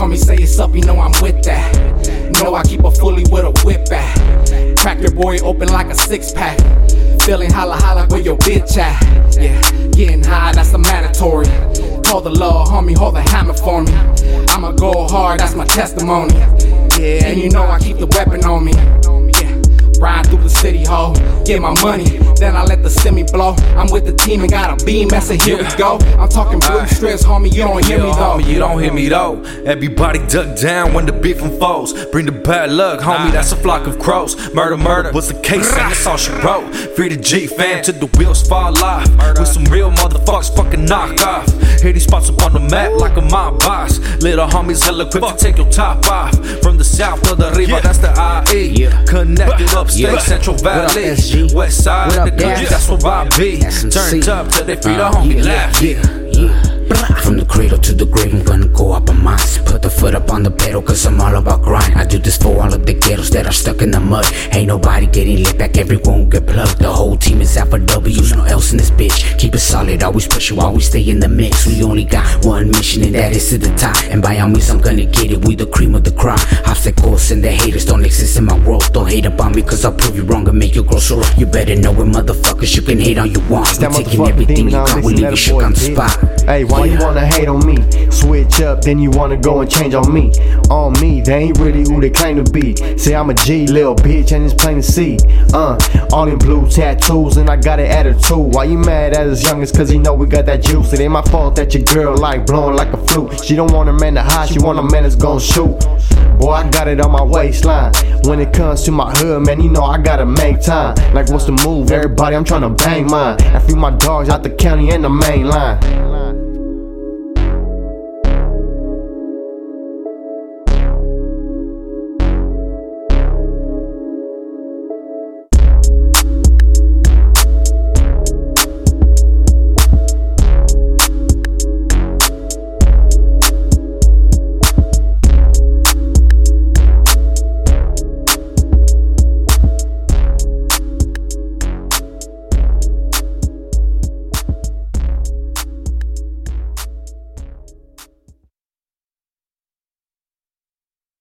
what's up, you know I'm with that. Know I keep a fully with a whip at. Crack your boy open like a six pack. Feeling holla holla where your bitch at. Yeah, getting high, that's a mandatory. Call the law, homie, hold the hammer for me. I'ma go hard, that's my testimony. Yeah, and you know I keep the weapon on me. City hall, get my money, then I let the semi blow. I'm with the team and got a beam, that's a here we go. I'm talking blue strips, homie, you don't hear me though. Homie, you don't hear me though. Everybody duck down when the beef unfolds. Bring the bad luck, homie, that's a flock of crows. Murder, murder was the case, and that's all she wrote. Free the G fam till the wheels fall off. With some real motherfuckers fucking knock off. Hit these spots up on the map like a mob boss. Little homies hella quick to take your top off. From the south to the river, that's the IE. Yeah. Connected upstate, Yeah. Central up, Valley. SG? West side, up, the country, that's where I be. Turned up till they free the Uh, homie yeah, laugh. yeah, yeah. From the cradle to the grave, I'm gonna go up a mines. Put the foot up on the pedal, cause I'm all about grind. I do this for all of the ghettos that are stuck in the mud. Ain't nobody getting lit back, everyone get plugged. The whole team is out for W's, no else in this bitch. Keep it solid, always push you, always stay in the mix. We only got one mission, and that is to the top. And by all means, I'm gonna get it, we the cream of the crop. Obstacles and the haters don't exist in my world. Don't hate up on me, cause I'll prove you wrong and make you grow so You better know it, motherfuckers, you can hate all you want. That We taking everything you got, we leave you shook on the spot. Hey, why you wanna hate on me? Switch up, then you wanna go and change on me. On me, they ain't really who they claim to be. Say I'm a G, little bitch, and it's plain to see. Uh, all in blue tattoos, and I got an attitude. Why you mad at us youngest? Cause you know we got that juice. It ain't my fault that your girl like blowing like a flute. She don't want a man to hide, she want a man that's gon' shoot. Boy, I got it on my waistline. When it comes to my hood, man, you know I gotta make time. Like, what's the move? Everybody, I'm tryna bang mine. I free my dogs out the county and the main line.